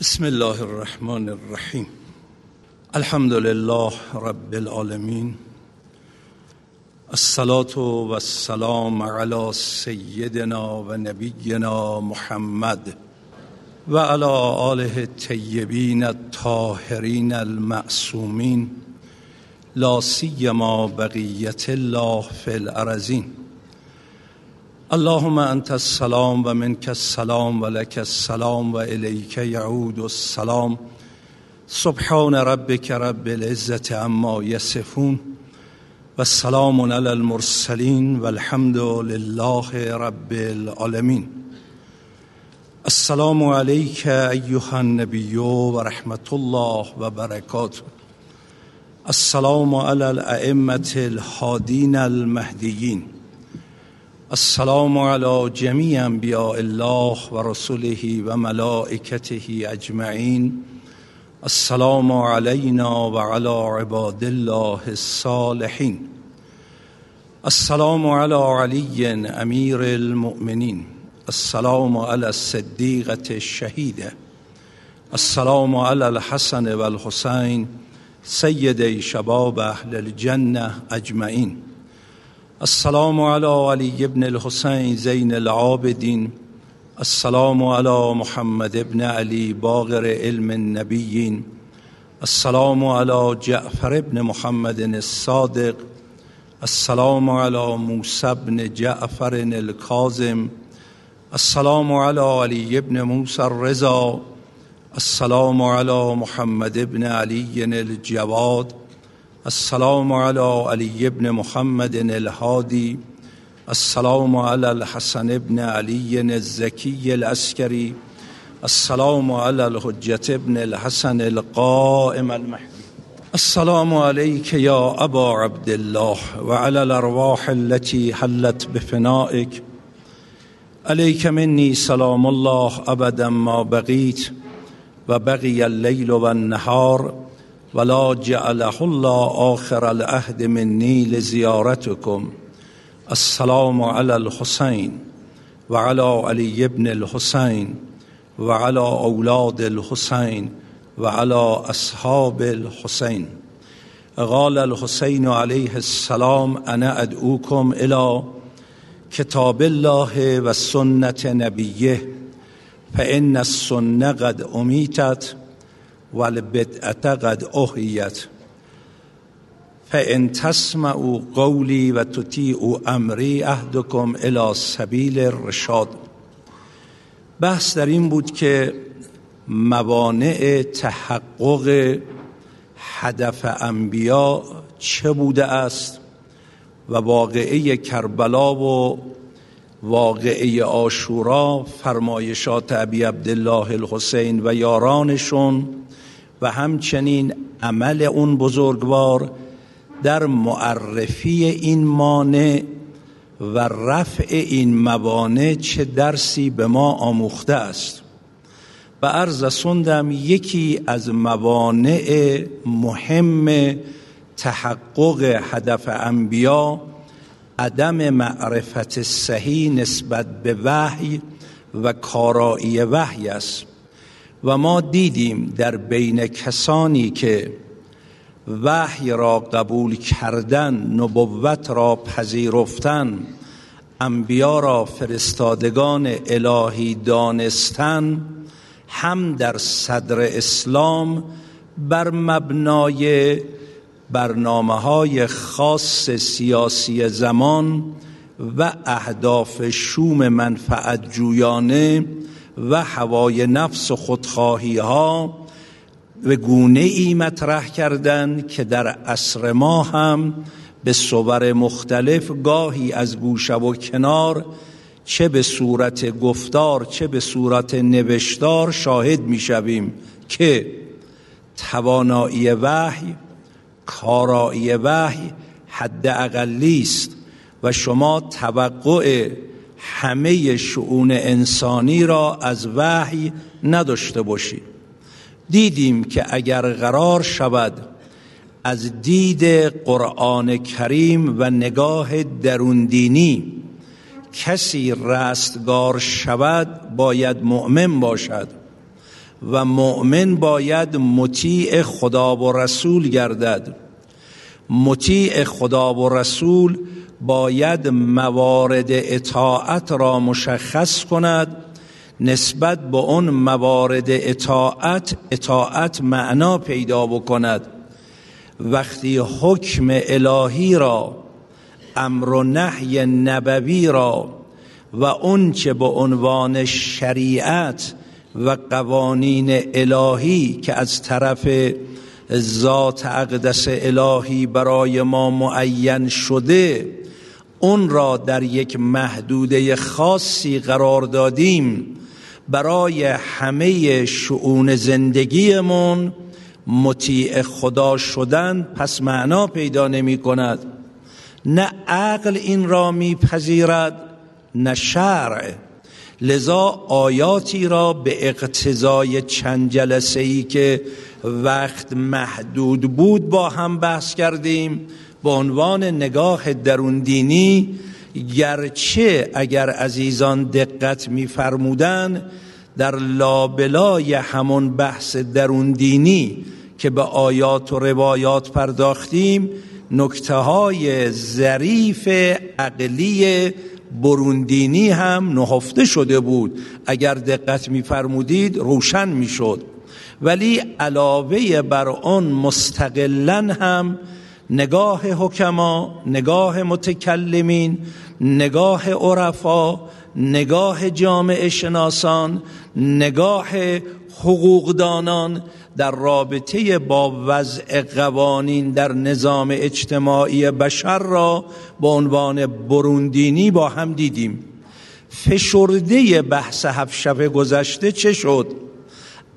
بسم الله الرحمن الرحیم. الحمد لله رب العالمین. الصلاة و السلام علی سیدنا و نبینا محمد و علی آله الطیبین الطاهرین المعصومین. لا سیما بقیت الله فی الارزین اللهم انت السلام و منك السلام و لك السلام و الیک یعود السلام سبحان ربك رب العزة عما یصفون و سلام علی المرسلین و الحمد لله رب العالمین السلام علیک ایها النبی و رحمت الله و برکاته السلام علی الائمه الهادین المهدیین السلام على جميع انبیاء الله و رسله و ملائکته اجمعین. السلام علينا و على عباد الله الصالحین. السلام على علی امیر المؤمنین. السلام على الصدیقة الشهیده. السلام على الحسن و الحسین سید شباب اهل الجنه اجمعین. السلام على علي بن الحسين زين العابدين السلام على محمد بن علي باغر علم النبيين السلام على جعفر بن محمد الصادق. السلام على موسى بن جعفر الكاظم السلام على علي بن موسى الرضا. السلام على محمد بن علي الجواد. السلام على علي بن محمد الهادي السلام على الحسن بن علي الزكي العسكري السلام على الحجة بن الحسن القائم المهدي السلام عليك يا أبا عبد الله وعلى الأرواح التي حلت بفنائك. عليك مني سلام الله أبدا ما بقيت وبقي الليل والنهار ولا جعله الله آخر العهد مني لزيارتكم السلام على الحسين وعلى علي بن الحسين وعلى أولاد الحسين وعلى أصحاب الحسين قال الحسين عليه السلام أنا أدعوكم إلى كتاب الله وسنة نبيه فإن السنة قد أميتت والبدعة قد أحيت فإن تسمعوا قولي وتطيعوا أمري أهدكم إلى سبیل الرشاد بحث در این بود که موانع تحقق هدف انبیا چه بوده است و واقعه کربلا و واقعه آشورا فرمایشات ابی عبدالله الحسین و یارانشون و همچنین عمل اون بزرگوار در معرفی این مانع و رفع این موانع چه درسی به ما آموخته است. و عرض سندم یکی از موانع مهم تحقق هدف انبیا عدم معرفت صحیح نسبت به وحی و کارایی وحی است. و ما دیدیم در بین کسانی که وحی را قبول کردن نبوت را پذیرفتن انبیا را فرستادگان الهی دانستن هم در صدر اسلام بر مبنای برنامه های خاص سیاسی زمان و اهداف شوم منفعت جویانه و هوای نفس و خودخواهی ها و گونه ای مطرح کردند که در عصر ما هم به صور مختلف گاهی از گوشه و کنار چه به صورت گفتار چه به صورت نوشتار شاهد می شویم که توانایی وحی کارایی وحی حد اقلی است و شما توقع همه شعون انسانی را از وحی نداشته باشید دیدیم که اگر قرار شود از دید قرآن کریم و نگاه دروندینی کسی رستگار شود باید مؤمن باشد و مؤمن باید مطیع خدا و رسول گردد. مطیع خدا و رسول باید موارد اطاعت را مشخص کند نسبت به اون موارد اطاعت اطاعت معنا پیدا بکند. وقتی حکم الهی را امر و نهی نبوی را و اون چه به عنوان شریعت و قوانین الهی که از طرف ذات اقدس الهی برای ما معین شده اون را در یک محدوده خاصی قرار دادیم برای همه شعون زندگیمون. مطیع خدا شدن پس معنا پیدا نمی کند. نه عقل این را میپذیرد نه شرع. لذا آیاتی را به اقتضای چند جلسه ای که وقت محدود بود با هم بحث کردیم. به عنوان نگاه درون دینی گرچه اگر عزیزان دقت میفرمودن در لابلای همون بحث درون دینی که به آیات و روایات پرداختیم نکته های ظریف عقلی بروندینی هم نهفته شده بود. اگر دقت میفرمودید روشن می‌شد. ولی علاوه بر آن مستقلا هم نگاه حکما نگاه متکلمین نگاه عرفا نگاه جامعه شناسان نگاه حقوقدانان در رابطه با وضع قوانین در نظام اجتماعی بشر را به عنوان بروندینی با هم دیدیم. فشرده بحث هفت شب گذشته چه شد؟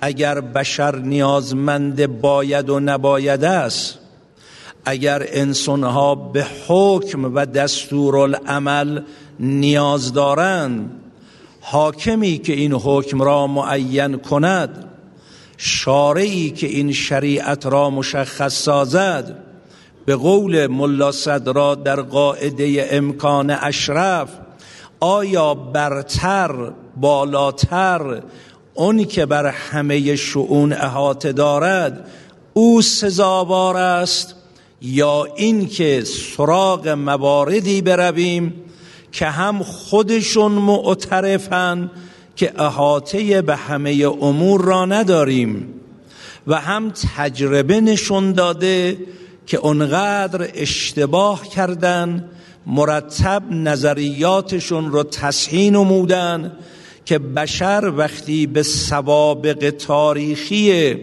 اگر بشر نیازمند باید و نباید است اگر انسانها به حکم و دستورالعمل نیاز دارند حاکمی که این حکم را معین کند شارعی که این شریعت را مشخص سازد به قول ملا صدرا در قاعده امکان اشرف آیا برتر بالاتر اونی که بر همه شعون احاطه دارد او سزاوار است؟ یا این که سراغ مواردی برویم که هم خودشون معترفن که احاطه به همه امور را نداریم و هم تجربه نشون داده که اونقدر اشتباه کردن مرتب نظریاتشون رو تصحیح نمودن که بشر وقتی به سوابق تاریخی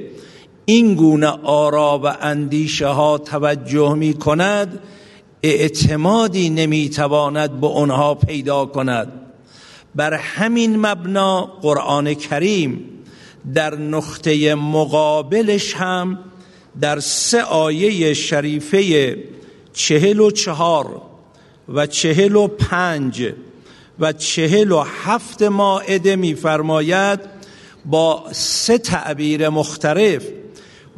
این گونه آرا و اندیشه ها توجه می کند اعتمادی نمی تواند به آنها پیدا کند. بر همین مبنا قرآن کریم در نقطه مقابلش هم در سه آیه شریفه چهل و چهار و چهل و پنج و چهل و هفت ماعده میفرماید با سه تعبیر مختلف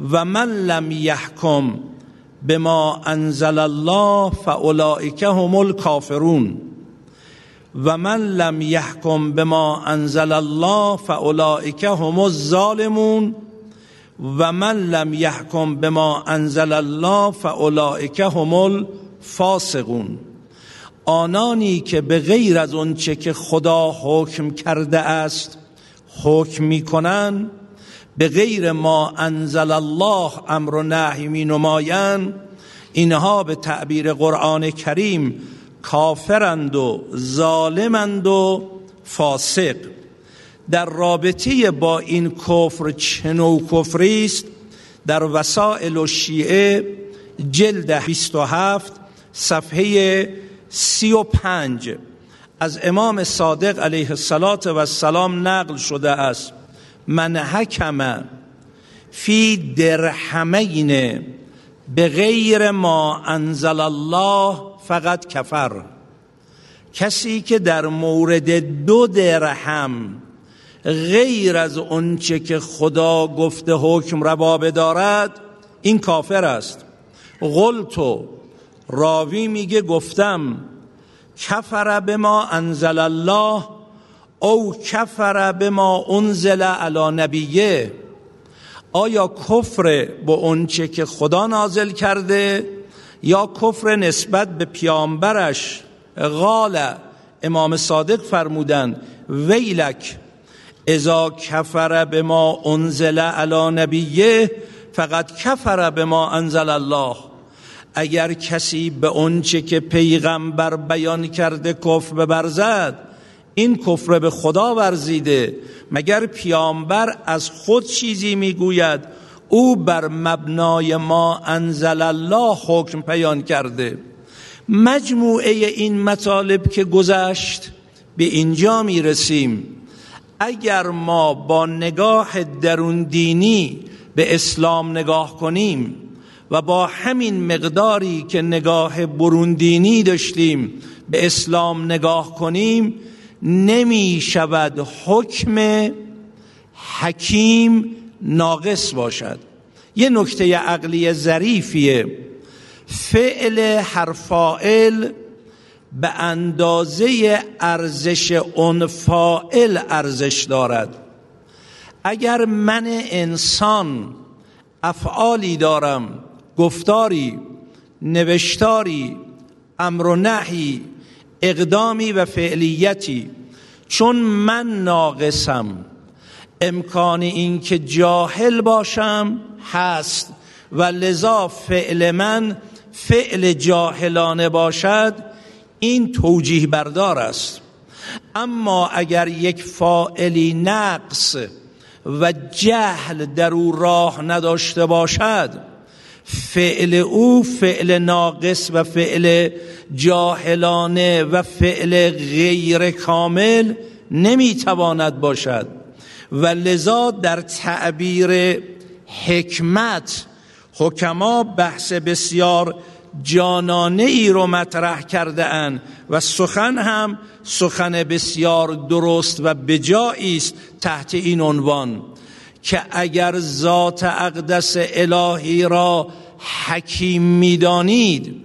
و من لم یحکم بما انزل الله فاولئک هم الکافرون. و من لم یحکم بما انزل الله فاولئک هم الظالمون. و من لم یحکم بما انزل الله فاولئک هم الفاسقون. آنانی که به غیر از آنچه که خدا حکم کرده است حکم می‌کنند به غیر ما انزل الله امر و نهی می نمایند اینها به تعبیر قرآن کریم کافرند و ظالمند و فاسق. در رابطه با این کفر چنو کفری است؟ در وسائل و شیعه جلد 27 صفحه 35 از امام صادق علیه السلام نقل شده است. من حکم فی درحمین به غیر ما انزل الله فقط کفر. کسی که در مورد دو درهم غیر از اونچه که خدا گفته حکم ربابه دارد این کافر است. غلطو راوی میگه گفتم کفر به ما انزل الله او کفر به ما انزل علی نبیه. آیا کفر با اونچه که خدا نازل کرده یا کفر نسبت به پیامبرش؟ قال امام صادق فرمودن ویلک اذا کفر به ما انزل علی نبیه فقط کفر به ما انزل الله. اگر کسی به اونچه که پیغمبر بیان کرده کفر ببرزد این کفر به خدا ورزیده. مگر پیامبر از خود چیزی می‌گوید؟ او بر مبنای ما انزل الله حکم بیان کرده. مجموعه این مطالب که گذشت به اینجا می رسیم اگر ما با نگاه درون دینی به اسلام نگاه کنیم و با همین مقداری که نگاه بروندینی داشتیم به اسلام نگاه کنیم نمی شود حکم حکیم ناقص باشد. یه نکته عقلی ظریفیه. فعل حرفائل به اندازه ارزش اون فائل ارزش دارد. اگر من انسان افعالی دارم گفتاری نوشتاری امر و نحی اقدامی و فعلیتی. چون من ناقصم امکان این که جاهل باشم هست و لذا فعل من فعل جاهلانه باشد این توجیه بردار است. اما اگر یک فاعلی نقص و جهل در او راه نداشته باشد فعل او فعل ناقص و فعل جاهلانه و فعل غیر کامل نمی‌تواند باشد. و لذا در تعبیر حکمت حکما بحث بسیار جانانه ای رو مطرح کرده اند و سخن هم سخن بسیار درست و بجایی است تحت این عنوان. که اگر ذات اقدس الهی را حکیم می‌دانید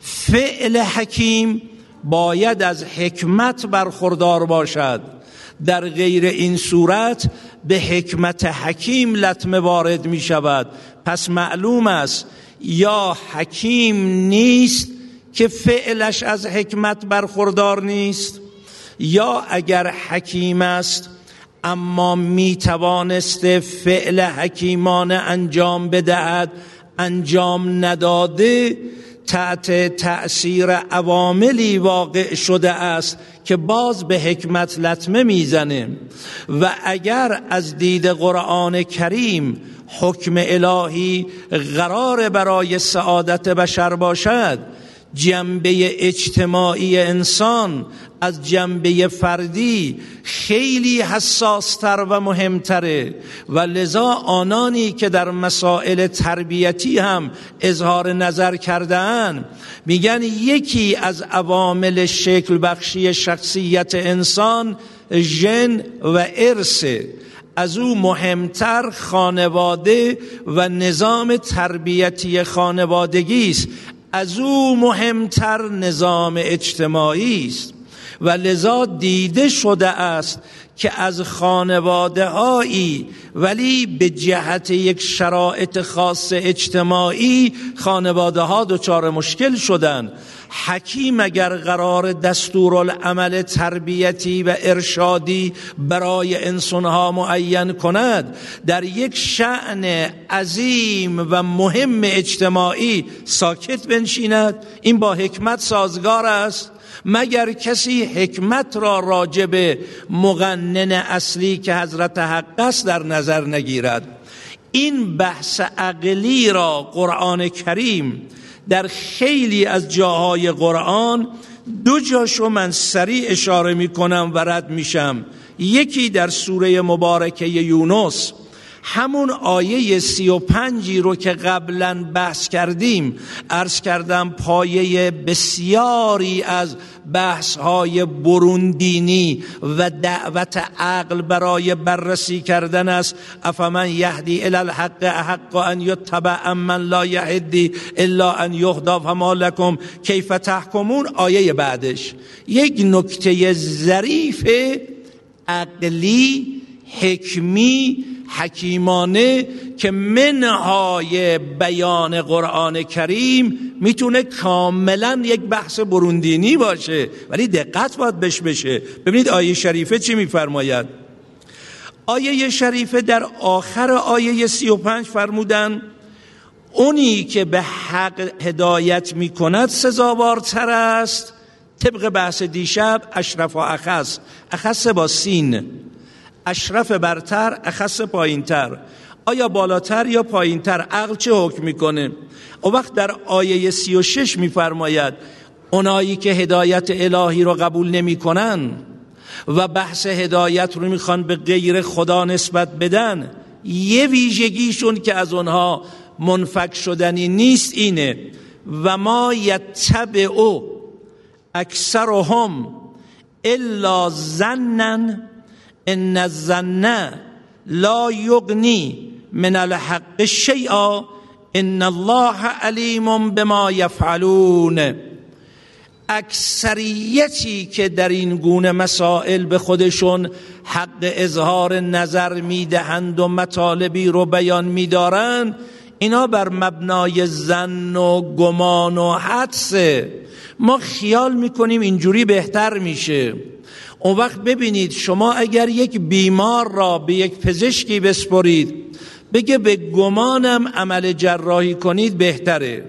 فعل حکیم باید از حکمت برخوردار باشد. در غیر این صورت به حکمت حکیم لطمه وارد می شود پس معلوم است یا حکیم نیست که فعلش از حکمت برخوردار نیست یا اگر حکیم است اما می توانسته فعل حکیمانه انجام بدهد انجام نداده تحت تأثیر عواملی واقع شده است که باز به حکمت لطمه می‌زنه. و اگر از دید قرآن کریم حکم الهی قرار برای سعادت بشر باشد جنبه اجتماعی انسان از جنبه فردی خیلی حساستر و مهمتره. و لذا آنانی که در مسائل تربیتی هم اظهار نظر کردن میگن یکی از عوامل شکل بخشی شخصیت انسان ژن و ارثه از او مهمتر خانواده و نظام تربیتی خانوادگی است. از او مهمتر نظام اجتماعی است. و لذا دیده شده است که از خانواده هایی ولی به جهت یک شرایط خاص اجتماعی خانواده ها دچار مشکل شدن. حکیم اگر قرار دستورالعمل تربیتی و ارشادی برای انسانها معین کند در یک شعن عظیم و مهم اجتماعی ساکت بنشیند. این با حکمت سازگار است. مگر کسی حکمت را راجب مغنن اصلی که حضرت حق است در نظر نگیرد؟ این بحث عقلی را قرآن کریم در خیلی از جاهای قرآن دو جاشو من سریع اشاره می کنم و رد میشم. یکی در سوره مبارکه یونس همون آیه سی و پنجی رو که قبلا بحث کردیم ارز کردم پایه بسیاری از بحث های بروندینی و دعوت عقل برای بررسی کردن است. افمن یهدی الالحق احق ان یتبع من لا یهدی الا ان یهدا فما لکم کیف تحکمون؟ آیه بعدش. یک نکته ظریف عقلی حکمی حکیمانه که منهای بیان قرآن کریم می‌تونه کاملا یک بحث بروندینی باشه. ولی دقت باید بش بشه. ببینید آیه شریفه چی میفرماید؟ آیه شریفه در آخر آیه سی و پنج فرمودن اونی که به حق هدایت می‌کند سزاوارتر است. طبق بحث دیشب اشرف و اخص. اخص با سین. اشرف برتر اخص پایینتر. آیا بالاتر یا پایینتر؟ عقل چه حکم می‌کنه؟ او وقت در آیه سی و شش میفرماید اونایی که هدایت الهی رو قبول نمی‌کنن و بحث هدایت رو می‌خوان به غیر خدا نسبت بدن یه ویژگیشون که از اونها منفک شدنی نیست اینه. و ما یتبع او اکثرهم الا زنن ان الظن لا یغنی من الحق شیئا ان الله علیم بما یفعلون اکثریتی که در این گونه مسائل به خودشون حق اظهار نظر می‌دهند و مطالبی رو بیان میدارند اینا بر مبنای ظن و گمان و حدسه ما خیال می‌کنیم اینجوری بهتر میشه. اون وقت ببینید شما اگر یک بیمار را به یک پزشکی بسپرید بگه به گمانم عمل جراحی کنید بهتره.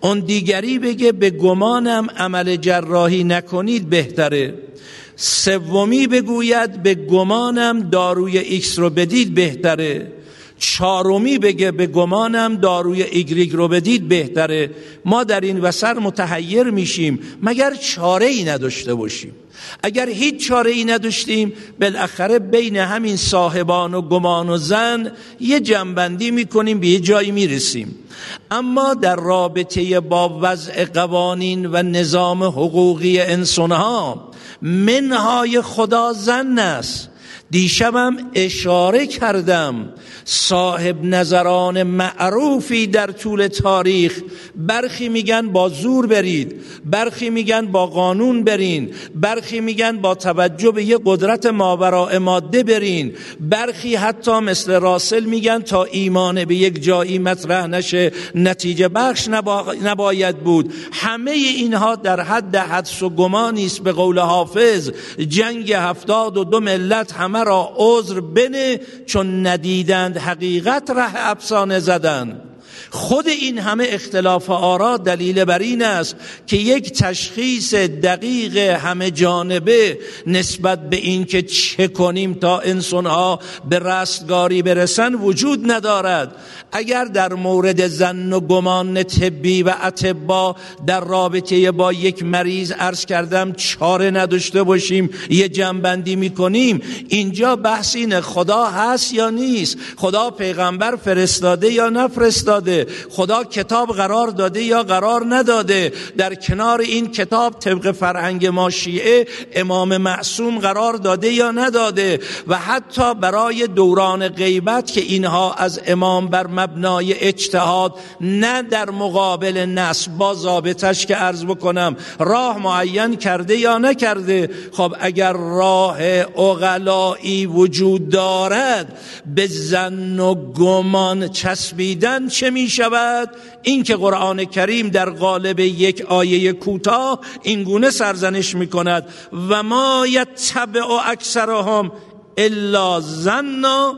اون دیگری بگه به گمانم عمل جراحی نکنید بهتره. سومی بگوید به گمانم داروی X رو بدید بهتره. چارمی بگه به گمانم داروی ایگریگ رو بدید بهتره. ما در این وسر متحیر میشیم مگر چاره ای نداشته باشیم؟ اگر هیچ چاره ای نداشتیم بالاخره بین همین صاحبان و گمان و زن یه جنبندی می‌کنیم به یه جایی می‌رسیم. اما در رابطه با وضع قوانین و نظام حقوقی انسانها منهای خدا زن است. دیشبم اشاره کردم صاحب نظران معروفی در طول تاریخ. برخی میگن با زور برید برخی میگن با قانون برین برخی میگن با توجه به یه قدرت ماورا ماده برین. برخی حتی مثل راسل میگن تا ایمان به یک جایی مطرح نشه نتیجه بخش نباید بود. همه اینها در حد حدس و گمانی است به قول حافظ. جنگ هفتاد و دو ملت همه را عذر بنه چون ندیدند حقیقت ره افسانه زدن. خود این همه اختلاف آرا دلیل بر این است که یک تشخیص دقیق همه جانبه نسبت به این که چه کنیم تا انسانها به رستگاری برسن وجود ندارد. اگر در مورد زن و گمان طبی و اتبا در رابطه با یک مریض عرض کردم چاره نداشته باشیم یه جنبندی می‌کنیم. اینجا بحث اینه خدا هست یا نیست؟ خدا پیغمبر فرستاده یا نفرستاده؟ خدا کتاب قرار داده یا قرار نداده. در کنار این کتاب طبق فرهنگ ما شیعه امام معصوم قرار داده یا نداده. و حتی برای دوران غیبت که اینها از امام بر مبنای اجتهاد نه در مقابل نصب با ضابطش که عرض بکنم راه معین کرده یا نکرده خب اگر راه اغلایی وجود دارد به زن و گمان چسبیدن چه می شود این که قرآن کریم در قالب یک آیه کوتاه این گونه سرزنش می کند و ما یتبع اکثرهم الا زنا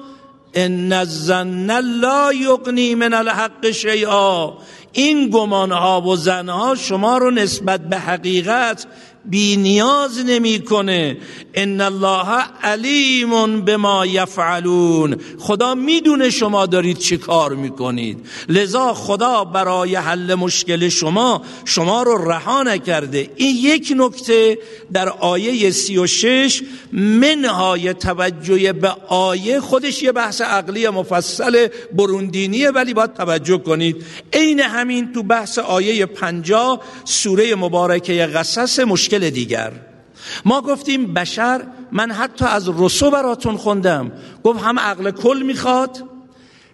ان الظن لا یغنی من الحق شیئا. این گمانها و زنها شما رو نسبت به حقیقت بی نیاز نمی‌کنه. ان الله علیم بما یفعلون. خدا می‌دونه شما دارید چی کار می‌کنید. لذا خدا برای حل مشکل شما شما رو رها نکرده. این یک نکته در آیه سی و شش منهای توجه به آیه خودش یه بحث عقلی مفصل بروندینیه ولی باید توجه کنید. عین همین تو بحث آیه پنجا سوره مبارکه قصص مشکل دیگر. ما گفتیم بشر من حتی از رسو براتون خوندم. گفت هم عقل کل می‌خواد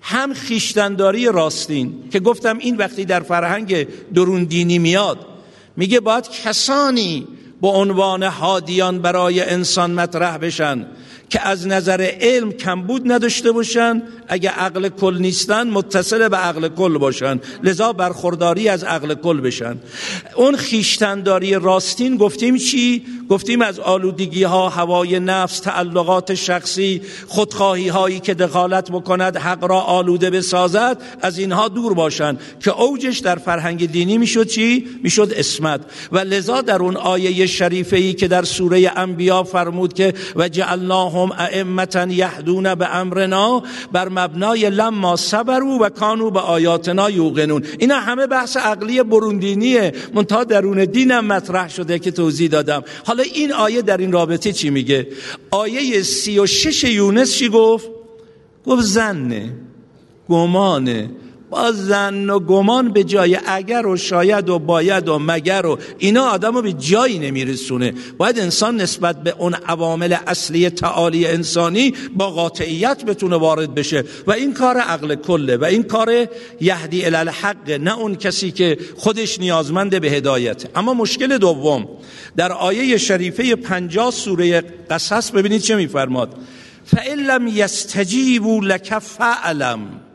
هم خیشتنداری راستین. که گفتم این وقتی در فرهنگ درون دینی میاد میگه باید کسانی به عنوان هادیان برای انسان مطرح بشن. که از نظر علم کمبود نداشته باشن. اگه عقل کل نیستن متصل به عقل کل باشن. لذا برخورداری از عقل کل بشن. اون خیشتنداری راستین گفتیم چی؟ گفتیم از آلودگی ها هوای نفس تعلقات شخصی خودخواهی هایی که دخالت بکند حق را آلوده بسازد از اینها دور باشن. که اوجش در فرهنگ دینی می‌شد چی؟ می‌شد اسمت و لذا در اون آیه شریفه ای که در سوره انبیا فرمود که و جعلناهم ائمه یهدون به امرنا بر مبنای لما صبروا و کانو به آیاتنا یوقنون. اینا همه بحث عقلی بروندینیه. منتها درون دینم مطرح شده که توضیح دادم. حالا این آیه در این رابطه چی میگه؟ آیه سی و شش یونس چی گفت؟ گفت زنه گمانه. با زن و گمان به جای اگر و شاید و باید و مگر و اینا آدم رو به جایی نمیرسونه. باید انسان نسبت به اون عوامل اصلی تعالی انسانی با قاطعیت بتونه وارد بشه. و این کار عقل کله و این کار یهدی الالحق نه اون کسی که خودش نیازمند به هدایت. اما مشکل دوم در آیه شریفه پنجاه سوره قصص ببینید چه میفرماد؟ فَإِن لَمْ يَسْتَجِيبُوا لَكَ فَعْلَمْ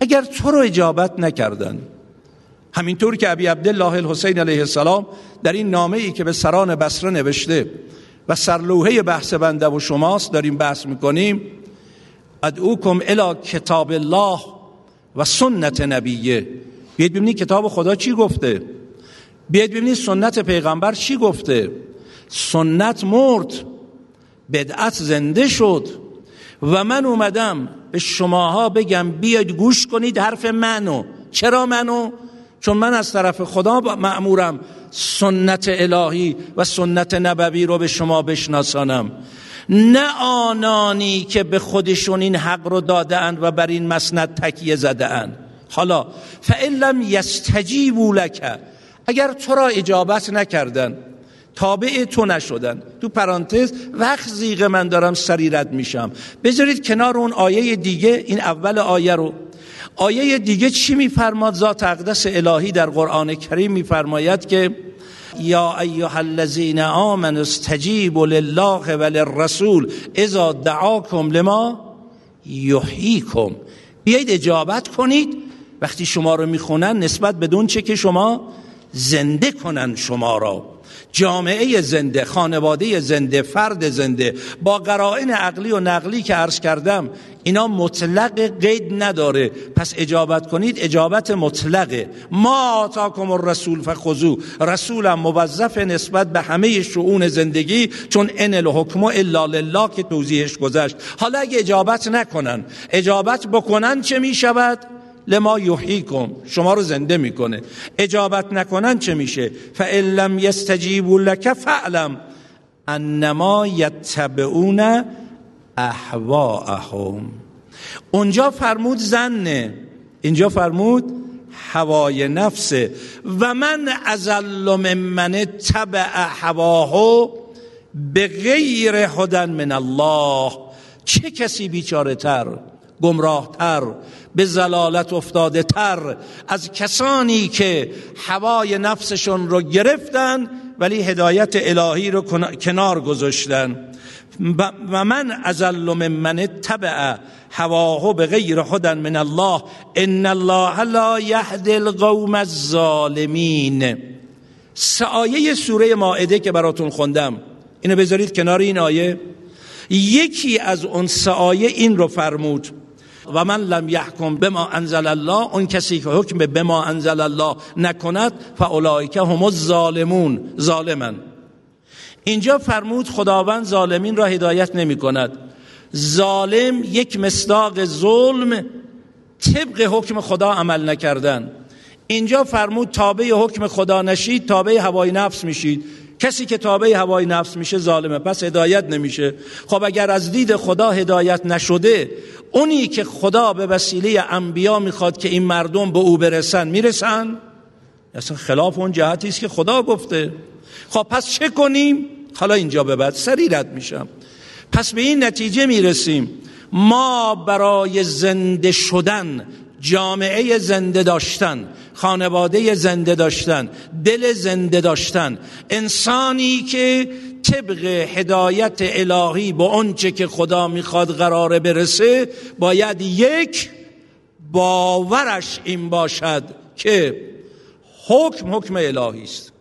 اگر تو رو اجابت نکردن. همینطور که ابی عبدالله الحسین علیه السلام در این نامه ای که به سران بصره نوشته و سرلوحه بحث بنده و شماست داریم بحث می‌کنیم ادعوکم الی کتاب الله و سنت نبیه. بیاید ببینید کتاب خدا چی گفته. بیاید ببینید سنت پیغمبر چی گفته. سنت مرد بدعت زنده شد. و من اومدم به شماها بگم بیاید گوش کنید حرف منو. چرا منو؟ چون من از طرف خدا معمورم سنت الهی و سنت نبوی رو به شما بشناسانم. نه آنانی که به خودشون این حق رو داده و بر این مسند تکیه زده حالا فعلم لم یستجیبوا لک. اگر تو را اجابت نکردن تابع تو نشدن. تو پرانتز وقت زیغ من دارم سریرت میشم. بذارید کنار اون آیه دیگه این اول آیه رو. آیه دیگه چی میفرماد؟ ذات اقدس الهی در قرآن کریم میفرماید که یا ایها الذین آمنوا استجیبوا لله و للرسول اذا دعاکم لما یحییکم. بیایید اجابت کنید. وقتی شما رو می‌خونن نسبت بدون چه که شما زنده کنن شما را. جامعه زنده خانواده زنده فرد زنده. با قرائن عقلی و نقلی که عرض کردم اینا مطلق قید نداره. پس اجابت کنید اجابت مطلقه. ما آتاکم الرسول فخذو رسولم موظف نسبت به همه شؤون زندگی چون ان الحکم الا لله که توضیحش گذشت. حالا اگه اجابت نکنن اجابت بکنن چه می شود لما یحییکم شما رو زنده می‌کنه. اجابت نکنن چه میشه؟ فان لم یستجیبوا لك فعلم انما یتبعون احواهم اونجا فرمود زنه. اینجا فرمود هوای نفسه. و من ازل من تبع هواه به غیر هدن من الله. چه کسی بیچاره تر گمراه تر به زلالت افتاده تر از کسانی که هوای نفسشون رو گرفتن ولی هدایت الهی رو کنار گذاشتن. و من ازل من من تبع هواه به غیر خودن من الله. ان الله لا یهد القوم الظالمین. سایه سوره مائده که براتون خوندم. اینو بذارید کنار این آیه. یکی از اون سایه این رو فرمود. و من لم یحکم بما انزل الله اون کسی که حکم به ما انزل الله نکند فاولئک هم الظالمون. ظالمن. اینجا فرمود خداوند ظالمین را هدایت نمی کند ظالم یک مصداق ظلم طبق حکم خدا عمل نکردن. اینجا فرمود تابع حکم خدا نشید تابع هوای نفس میشید. کسی که تابع هوای نفس میشه ظالمه پس هدایت نمیشه. خب اگر از دید خدا هدایت نشده اونی که خدا به وسیله انبیا می‌خواد که این مردم به او برسن می‌رسن؟ اصلا خلاف اون جهتی است که خدا گفته. خب پس چه کنیم؟ حالا اینجا به بعد سریرت میشم. پس به این نتیجه می‌رسیم. ما برای زنده شدن جامعه زنده داشتن خانواده زنده داشتن دل زنده داشتن. انسانی که طبق هدایت الهی با آنچه که خدا می‌خواد قراره برسه باید یک باورش این باشد که حکم حکم الهی است.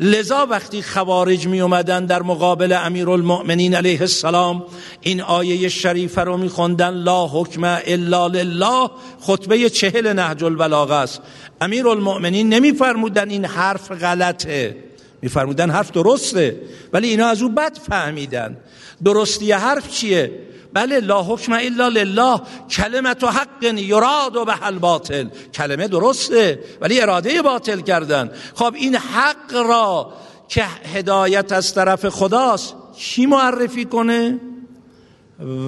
لذا وقتی خوارج می اومدن در مقابل امیر المؤمنین علیه السلام این آیه شریفه رو می خوندن لا حکم الا لله خطبه چهل نهج البلاغه است. امیر المؤمنین نمی فرمودن این حرف غلطه. می فرمودن حرف درسته ولی اینا از او بد فهمیدن. درستی حرف چیه؟ بله لا حکم الا لله کلمت و حق یراد و به باطل. کلمه درسته ولی اراده باطل کردن. خب این حق را که هدایت از طرف خداست کی معرفی کنه؟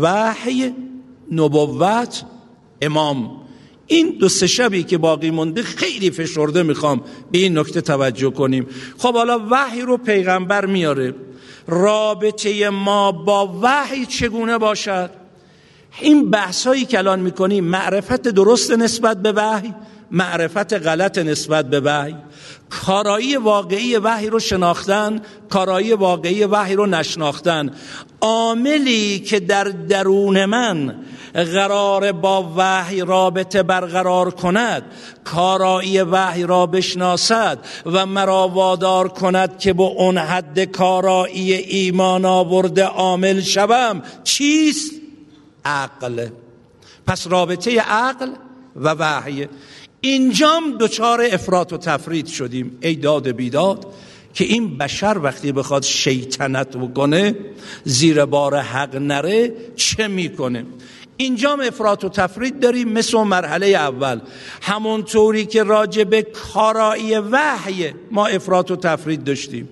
وحی نبوت امام. این دو سه شبی که باقی مونده خیلی فشرده می‌خوام به این نکته توجه کنیم. خب حالا وحی رو پیغمبر میاره. رابطه ما با وحی چگونه باشد؟ این بحث هایی که الان می‌کنیم معرفت درست نسبت به وحی معرفت غلط نسبت به وحی. کارایی واقعی وحی رو شناختن کارایی واقعی وحی رو نشناختن. عاملی که در درون من قرار با وحی رابطه برقرار کند کارایی وحی را بشناسد و مرا وادار کند که با اون حد کارایی ایمان آورده عامل شوم. چیست؟ عقل. پس رابطه عقل و وحی. اینجام دچار افراط و تفرید شدیم ای داد بیداد که این بشر وقتی بخواد شیطنت بکنه زیر بار حق نره چه می‌کنه؟ اینجا افراط و تفرید داریم مثل مرحله اول. همونطوری که راجع به کارایی وحی ما افراط و تفرید داشتیم.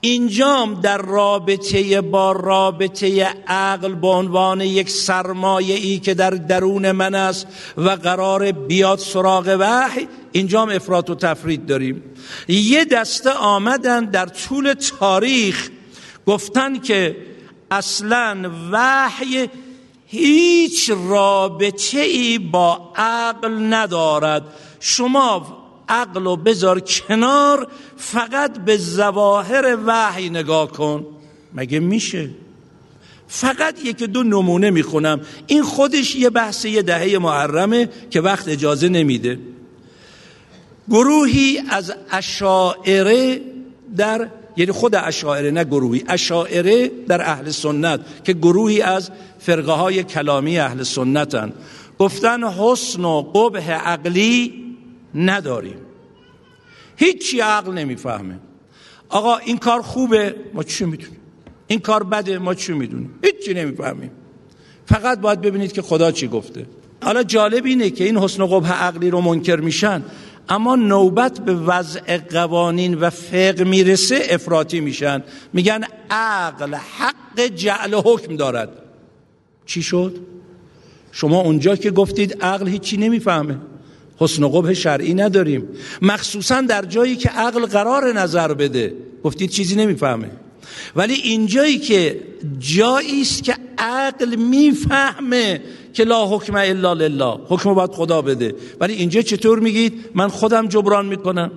اینجام در رابطه با رابطه عقل به عنوان یک سرمایه ای که در درون من است و قرار بیاد سراغ وحی اینجام افراط و تفرید داریم. یه دسته آمدن در طول تاریخ گفتن که اصلا وحی هیچ رابطه ای با عقل ندارد. شما عقل و بذار کنار فقط به زواهر وحی نگاه کن. مگه میشه؟ فقط یک دو نمونه می‌خونم. این خودش یه بحث یه دهه محرمه که وقت اجازه نمیده. گروهی از اشاعره در یعنی خود اشاعره نه گروهی. اشاعره در اهل سنت که گروهی از فرقه های کلامی اهل سنتن. گفتن حسن و قبه عقلی نداریم. هیچی عقل نمی‌فهمه. آقا این کار خوبه ما چی می‌دونیم این کار بده ما چی می‌دونیم؟ هیچی نمی‌فهمیم. فقط باید ببینید که خدا چی گفته. حالا جالب اینه که این حسن و قبه عقلی رو منکر میشن. اما نوبت به وضع قوانین و فقه می‌رسه افراطی میشن. میگن عقل حق جعل حکم دارد. چی شد؟ شما اونجا که گفتید عقل هیچی نمی‌فهمه. حسن و قبه شرعی نداریم. مخصوصا در جایی که عقل قرار نظر بده. گفتید چیزی نمی‌فهمه. ولی اینجایی که جایی است که عقل می‌فهمه که لا حکم الا لله حکم باید خدا بده. ولی اینجا چطور میگید؟ من خودم جبران می‌کنم.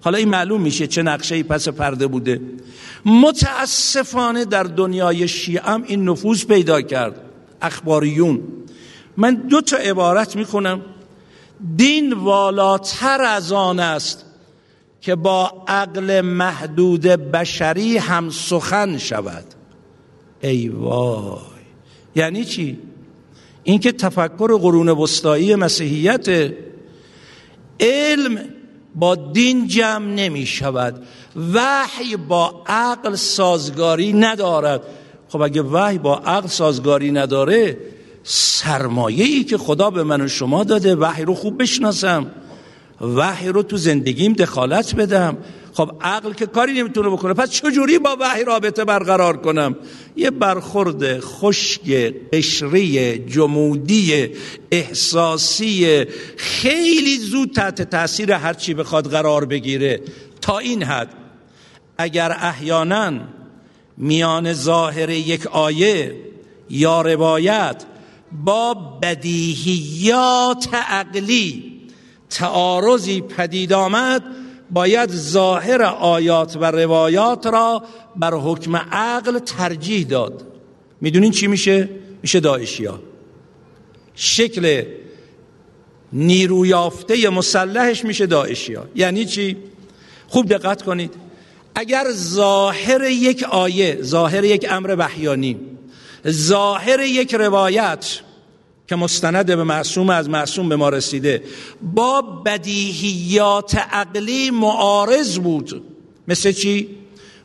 حالا این معلوم میشه چه نقشه پس پرده بوده. متاسفانه در دنیای شیعه این نفوذ پیدا کرد. اخباریون. من دو تا عبارت می‌خونم. دین والاتر از آن است. که با عقل محدود بشری هم سخن شود. ای وای. یعنی چی؟ اینکه تفکر قرون وسطایی مسیحیت علم با دین جمع نمی شود. وحی با عقل سازگاری ندارد. خب اگه وحی با عقل سازگاری نداره سرمایه ای که خدا به من و شما داده وحی رو خوب بشناسم. وحی رو تو زندگیم دخالت بدم. خب عقل که کاری نمی‌تونه بکنه پس چجوری با وحی رابطه برقرار کنم؟ یه برخورد خشک قشری جمودی احساسی خیلی زود تحت تاثیر هرچی بخواد قرار بگیره. تا این حد اگر احیانا میان ظاهر یک آیه یا روایت با بدیهیات عقلی تعارضی پدید آمد باید ظاهر آیات و روایات را بر حکم عقل ترجیح داد می‌دونین چی میشه؟ میشه داعشی ها شکل نیرویافته مسلحش میشه داعشی ها یعنی چی؟ خوب دقت کنید اگر ظاهر یک آیه ظاهر یک امر وحیانی ظاهر یک روایت که مستند به معصوم از معصوم به ما رسیده. با بدیهیات عقلی معارض بود. مثل چی؟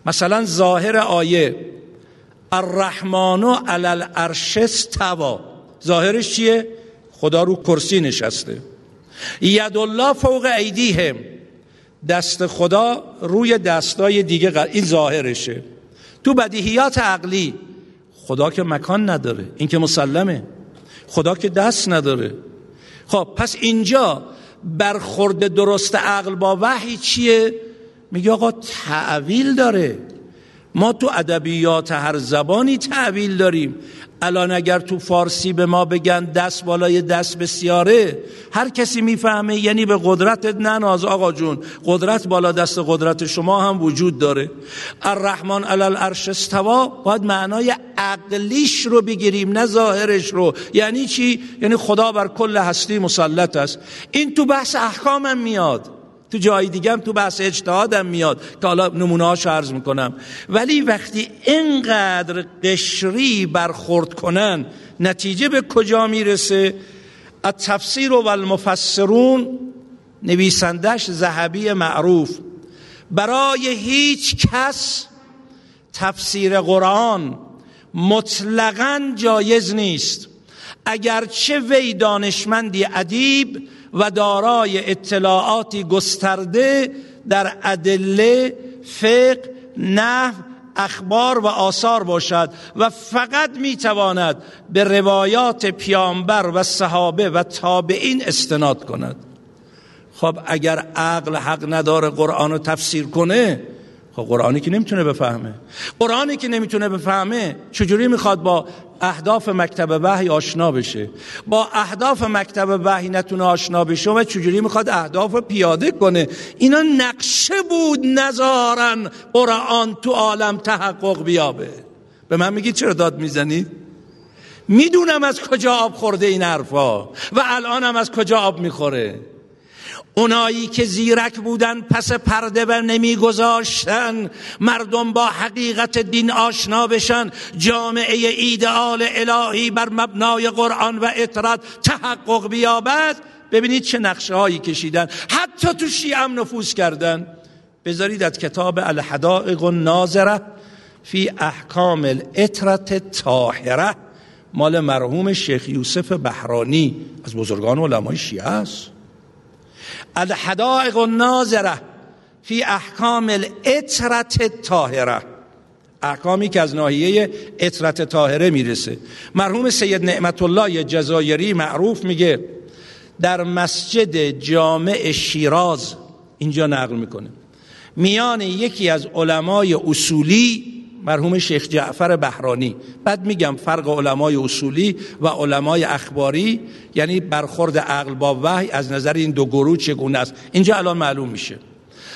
مثلا ظاهر آیه الرحمن علی العرش استوا. ظاهرش چیه؟ خدا رو کرسی نشسته. ید الله فوق ایدیهم. دست خدا روی دستای دیگه این ظاهرشه. تو بدیهیات عقلی خدا که مکان نداره این که مسلمه. خدا که دست نداره. خب پس اینجا برخورد درست عقل با وحی چیه؟ میگه آقا تعویل داره. ما تو ادبیات هر زبانی تعویل داریم. الان اگر تو فارسی به ما بگن دست بالای دست بسیاره هر کسی می‌فهمه یعنی به قدرت نناز آقا جون. قدرت بالا دست قدرت شما هم وجود داره. الرحمن علی العرش استوا باید معنای عقلیش رو بگیریم نه ظاهرش رو. یعنی چی؟ یعنی خدا بر کل هستی مسلط است. این تو بحث احکامم میاد. تو جای دیگه هم تو بحث اجتهادم میاد که حالا نمونه عرض می‌کنم. ولی وقتی اینقدر قشری برخورد کنن نتیجه به کجا می‌رسه؟ التفسیر و المفسرون نویسندش زهبی معروف. برای هیچ کس تفسیر قرآن مطلقا جایز نیست. اگرچه وی دانشمندی ادیب و دارای اطلاعاتی گسترده در ادله فقه نحو اخبار و آثار باشد و فقط می‌تواند به روایات پیامبر و صحابه و تابعین استناد کند. خب اگر عقل حق نداره قرآن رو تفسیر کنه خب قرآنی که نمی‌تونه بفهمه. قرآنی که نمی‌تونه بفهمه چجوری می‌خواد با اهداف مکتب وحی آشنا بشه؟ با اهداف مکتب وحی نتونه آشنا بشه؟ و چجوری می‌خواد اهداف پیاده کنه؟ اینا نقشه بود نظارن قرآن تو عالم تحقق بیابه. به من میگی چرا داد می‌زنید می‌دونم از کجا آب خورده این حرفا و الانم از کجا آب می‌خوره. اونایی که زیرک بودن پس پرده و نمیگذاشتن. مردم با حقیقت دین آشنا بشن. جامعه ایدئال الهی بر مبنای قرآن و اطرت تحقق بیابد. ببینید چه نقشه هایی کشیدن. حتی تو شیعه هم نفوذ کردن. بذارید از کتاب الحدائق الناظره فی احکام الاطرت طاهره مال مرحوم شیخ یوسف بحرانی. از بزرگان علمای شیعه است. الحدائق الناظره فی احکام الاطرت طاهره احکامی که از ناحیه اطرت طاهره می‌رسه. مرحوم سید نعمت الله جزایری معروف میگه در مسجد جامع شیراز اینجا نقل می‌کنه. میان یکی از علمای اصولی مرحوم شیخ جعفر بهرانی. بعد میگم فرق علمای اصولی و علمای اخباری یعنی برخورد عقل با وحی از نظر این دو گروه چگونه است؟ اینجا الان معلوم میشه.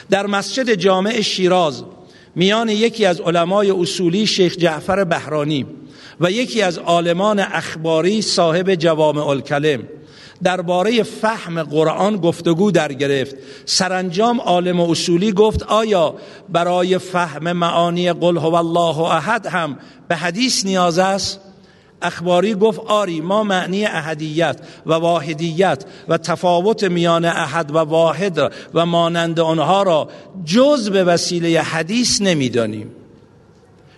در مسجد جامع شیراز میان یکی از علمای اصولی شیخ جعفر بهرانی و یکی از عالمان اخباری صاحب جوامع الکلم. درباره فهم قرآن گفتگو در گرفت. سرانجام عالم اصولی گفت آیا برای فهم معانی قل هو الله احد هم به حدیث نیاز است؟ اخباری گفت آری ما معنی احدیت و واحدیت و تفاوت میان احد و واحد و مانند آنها را جز به وسیله حدیث نمی‌دانیم.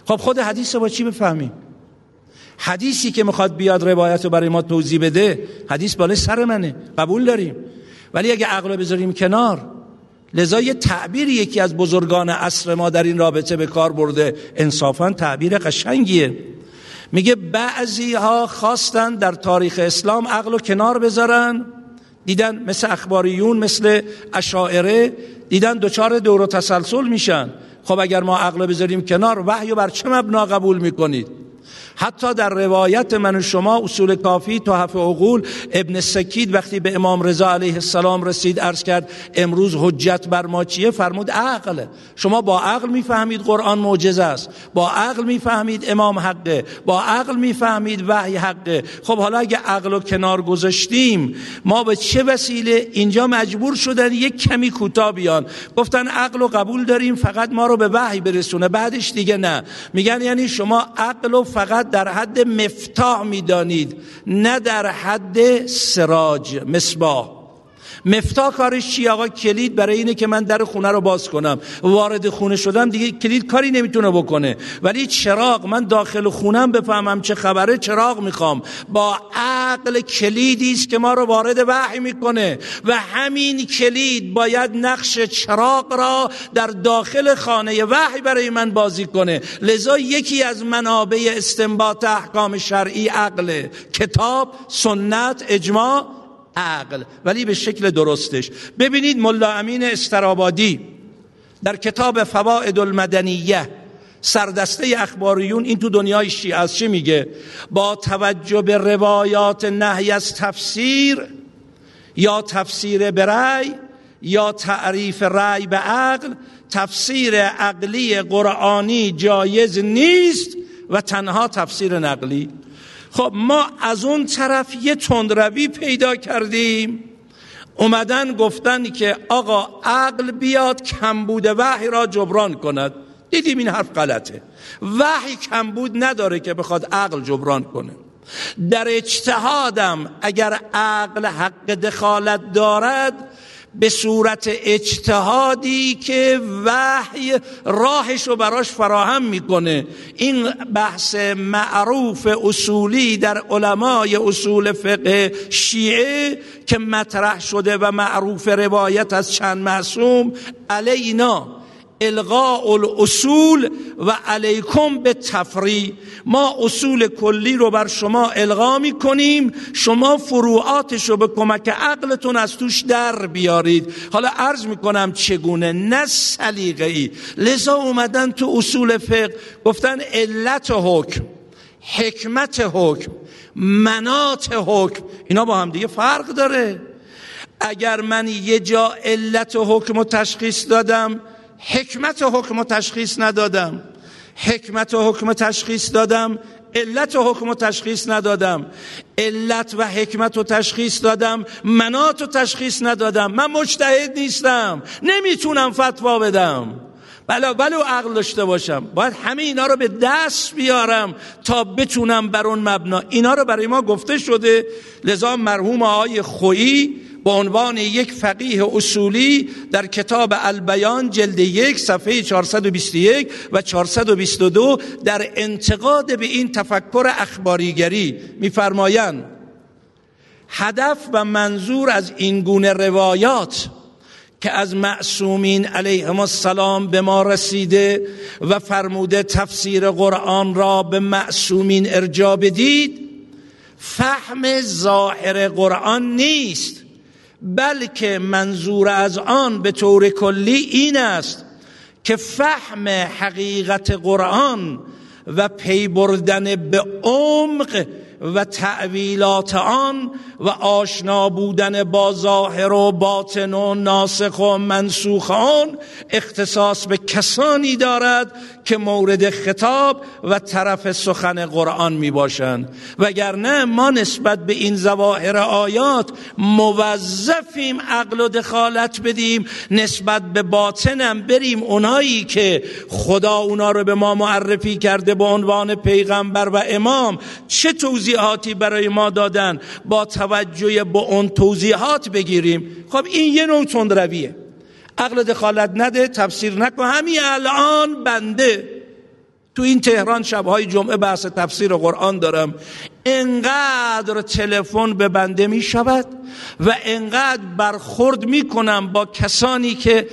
خب خود حدیث رو با چی بفهمیم؟ حدیثی که می‌خواد بیاد روایت رو برای ما توضیح بده حدیث بالای سر منه قبول داریم. ولی اگه عقل بذاریم کنار لذا یه تعبیر یکی از بزرگان عصر ما در این رابطه به کار برده. انصافا تعبیر قشنگیه. میگه بعضی ها خواستن در تاریخ اسلام عقل رو کنار بذارن دیدن مثل اخباریون مثل اشاعره دیدن دوچار دور و تسلسل میشن. خب اگر ما عقل بذاریم کنار وحی بر چه مبنا قبول می‌کنید؟ حتی در روایت من و شما اصول کافی تحف عقول ابن سکید وقتی به امام رضا علیه السلام رسید عرض کرد امروز حجت بر ما چیه؟ فرمود عقل شما با عقل می‌فهمید قرآن معجزه است. با عقل می‌فهمید امام حقه. با عقل می‌فهمید وحی حقه. خب حالا اگه عقل رو کنار گذاشتیم ما به چه وسیله؟ اینجا مجبور شدن یک کمی کوتاه بیان. گفتن عقل و قبول داریم فقط ما رو به وحی برسونه. بعدش دیگه نه. میگن یعنی شما عقل و فقط در حد مفتاح می‌دانید نه در حد سراج مصباح. مفتا کارش چی آقا؟ کلید برای اینه که من در خونه رو باز کنم. وارد خونه شدم دیگه کلید کاری نمی‌تونه بکنه. ولی چراغ من داخل خونم بفهمم چه خبره چراغ می‌خوام. با عقل کلیدی است که ما رو وارد وحی می‌کنه. و همین کلید باید نقش چراغ را در داخل خانه وحی برای من بازی کنه. لذا یکی از منابع استنباط احکام شرعی عقل کتاب سنت اجماع عقل ولی به شکل درستش. ببینید ملا امین استرابادی در کتاب فواید المدنیه سردسته اخباریون این تو دنیای شیعه از چی میگه؟ با توجه به روایات نهی از تفسیر یا تفسیر به رأی یا تعریف رأی به عقل تفسیر عقلی قرآنی جایز نیست و تنها تفسیر نقلی. خب ما از اون طرف یه تندروی پیدا کردیم. اومدن گفتن که آقا عقل بیاد کمبود وحی را جبران کند. دیدیم این حرف غلطه. وحی کمبود نداره که بخواد عقل جبران کنه. در اجتهادم اگر عقل حق دخالت دارد به صورت اجتهادی که وحی راهش رو براش فراهم می‌کنه. این بحث معروف اصولی در علمای اصول فقه شیعه که مطرح شده و معروف روایت از چند معصوم علینا. الغاء الاصول و علیکم به تفری ما اصول کلی رو بر شما الغا می کنیم شما فروعاتش رو به کمک عقلتون از توش در بیارید. حالا عرض می کنم چگونه؟ نه سلیقه ای لذا اومدن تو اصول فقه گفتن علت حکم حکمت حکم منات حکم. اینا با هم دیگه فرق داره. اگر من یه جا علت حکم رو تشخیص دادم حکمت حکم تشخیص ندادم. حکمت حکم تشخیص دادم. علت حکم تشخیص ندادم. علت و حکمت رو تشخیص دادم. منات رو تشخیص ندادم. من مجتهد نیستم. نمی‌تونم فتوا بدم. بله بله عقل داشته باشم. باید همه اینا رو به دست بیارم تا بتونم بر اون مبنا. اینا رو برای ما گفته شده. لذا مرحوم آقای خویی با عنوان یک فقیه اصولی در کتاب البیان جلد یک صفحه 421 و 422 در انتقاد به این تفکر اخباریگری میفرمایند هدف و منظور از این گونه روایات که از معصومین علیهم السلام به ما رسیده و فرموده تفسیر قرآن را به معصومین ارجا بدید فهم ظاهر قرآن نیست. بلکه منظور از آن به طور کلی این است که فهم حقیقت قرآن و پی بردن به عمق و تعویلات آن و آشنا بودن با ظاهر و باطن و ناسخ و منسوخ آن اختصاص به کسانی دارد که مورد خطاب و طرف سخن قرآن می باشند. وگرنه ما نسبت به این زواهر آیات موظفیم عقل و دخالت بدیم نسبت به باطنم بریم اونایی که خدا اونا رو به ما معرفی کرده به عنوان پیغمبر و امام. چه توضیحاتی برای ما دادن. با توجه به اون توضیحات بگیریم. خب این یه نوع تندرویه. عقل دخالت نده تفسیر نکن. همین الان بنده. تو این تهران شبهای جمعه بحث تفسیر قرآن دارم. انقدر تلفن به بنده می شود و انقدر برخورد می کنم با کسانی که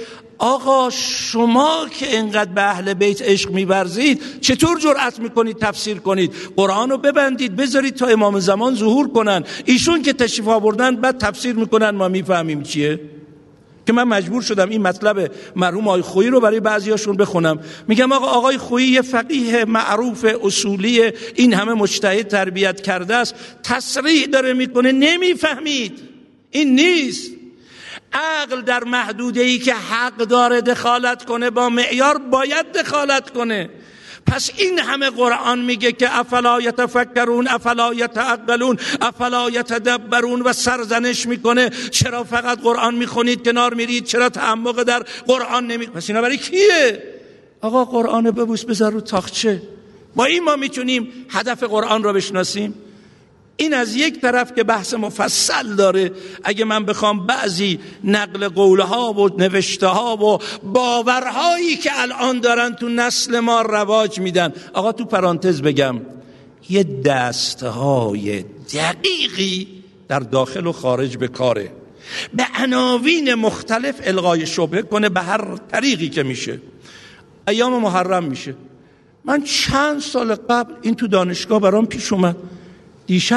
آقا شما که انقدر به اهل بیت عشق میورزید چطور جرأت می‌کنید تفسیر کنید؟ قرآن رو ببندید بذارید تا امام زمان ظهور کنن. ایشون که تشریف آوردن بعد تفسیر می‌کنن ما می‌فهمیم چیه؟ که من مجبور شدم این مطلب مرحوم آقای خویی رو برای بعضیاشون بخونم. میگم آقا آقای خویی یه فقیه معروف اصولی این همه مجتهد تربیت کرده است. تصریح داره می‌کنه نمی‌فهمید. این نیست. عقل در محدوده ای که حق داره دخالت کنه با معیار باید دخالت کنه. پس این همه قرآن میگه که افلا یتفکرون افلا یتعقلون افلا یتدبرون و سرزنش می‌کنه. چرا فقط قرآن می‌خونید کنار میرید؟ چرا تعمق در قرآن نمی پس اینا برای کیه؟ آقا قرآن ببوس بذار رو تاخچه. با این ما می‌تونیم هدف قرآن رو بشناسیم؟ این از یک طرف که بحث مفصل داره اگه من بخوام بعضی نقل قولها و نوشته ها و باورهایی که الان دارن تو نسل ما رواج میدن. آقا تو پرانتز بگم یه دستهای دقیقی در داخل و خارج به کاره. به عناوین مختلف القای شبه کنه به هر طریقی که میشه. ایام محرم میشه. من چند سال قبل این تو دانشگاه برام پیش اومد. دیشب